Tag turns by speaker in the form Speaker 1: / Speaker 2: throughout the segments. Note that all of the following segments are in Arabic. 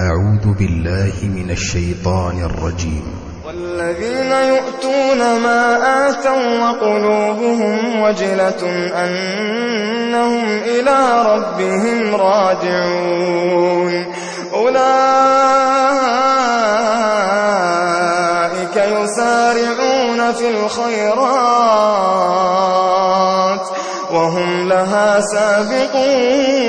Speaker 1: أعوذ بالله من الشيطان الرجيم.
Speaker 2: والذين يؤتون ما آتوا وقلوبهم وجلة أنهم إلى ربهم راجعون. أولئك يسارعون في الخيرات وهم لها سابقون.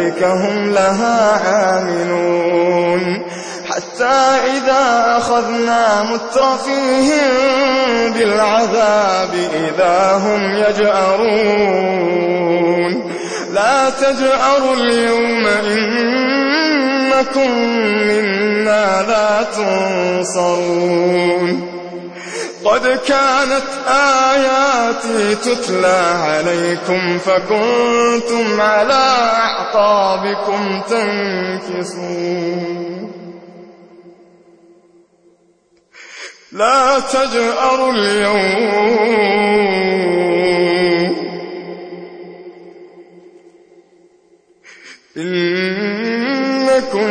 Speaker 2: ذلك هم لها عاملون. حتى إذا أخذنا مترفيهم بالعذاب إذا هم يجأرون. لا تجأروا اليوم إنكم منا لا تنصرون. قد كانت آياتي تتلى عليكم فكنتم على أعقابكم تنكصون لا تجأروا اليوم. إنكم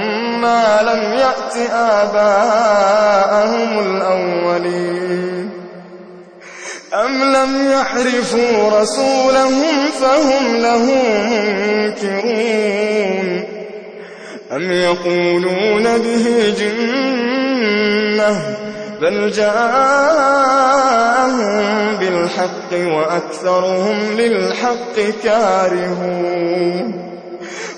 Speaker 2: لم يأت آباءهم الأولين. أم لم يعرفوا رسولهم فهم له منكرون. أم يقولون به جنة بل جاءهم بالحق وأكثرهم للحق كارهون.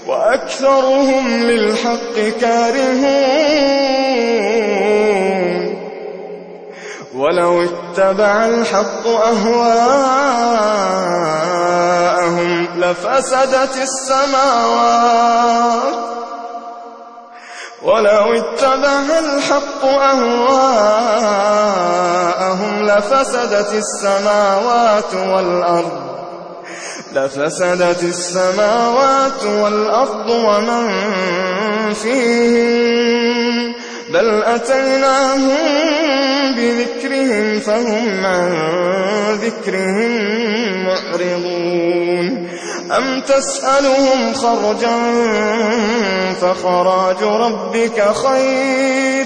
Speaker 2: وأكثرهم للحق كارهون. ولو اتبع الحق أهواءهم لفسدت السماوات. ولو اتبع الحق أهواءهم لفسدت السماوات والأرض. لفسدت السماوات والأرض ومن فيهن. بل أتيناهم بذكرهم فهم عن ذكرهم معرضون. أم تسألهم خرجا فخراج ربك خير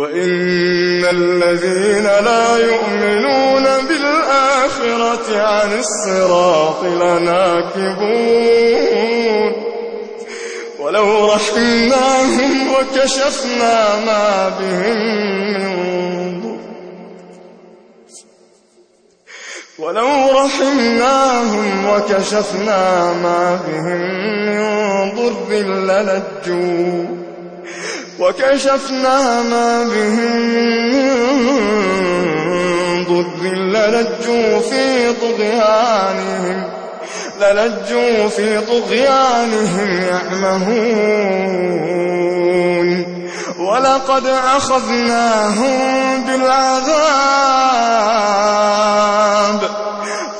Speaker 2: وإن الذين لا يؤمنون بالآخرة عن الصراط لناكبون. ولو رحمناهم وكشفنا ما بهم من ضر. ولو رحمناهم وكشفنا ما بهم من ضر للجوا وكشفنا ما بهم من ضر للجوا في طغيانهم للجوا في طغيانهم يعمهون. ولقد أخذناهم بالعذاب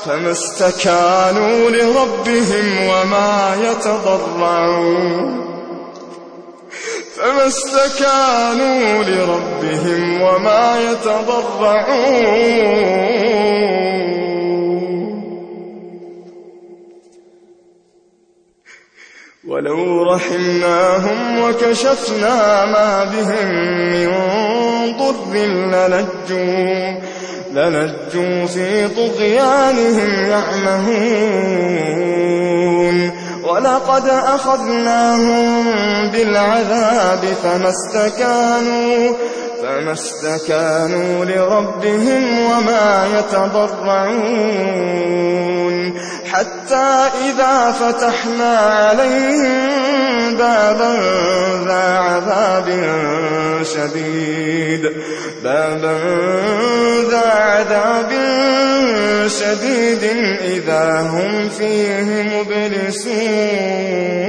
Speaker 2: فما استكانوا لربهم وما يتضرعون. فما استكانوا لربهم وما يتضرعون ولو رحمناهم وكشفنا ما بهم من ضر للجوا للجوا في طغيانهم يعمهون ولقد أخذناهم بالعذاب فما استكانوا فما استكانوا لربهم وما يتضرعون. حتى إذا فتحنا عليهم بابا ذا عذاب شديد. بابا ذا عذاب شديد إذا هم فيه مبلسون.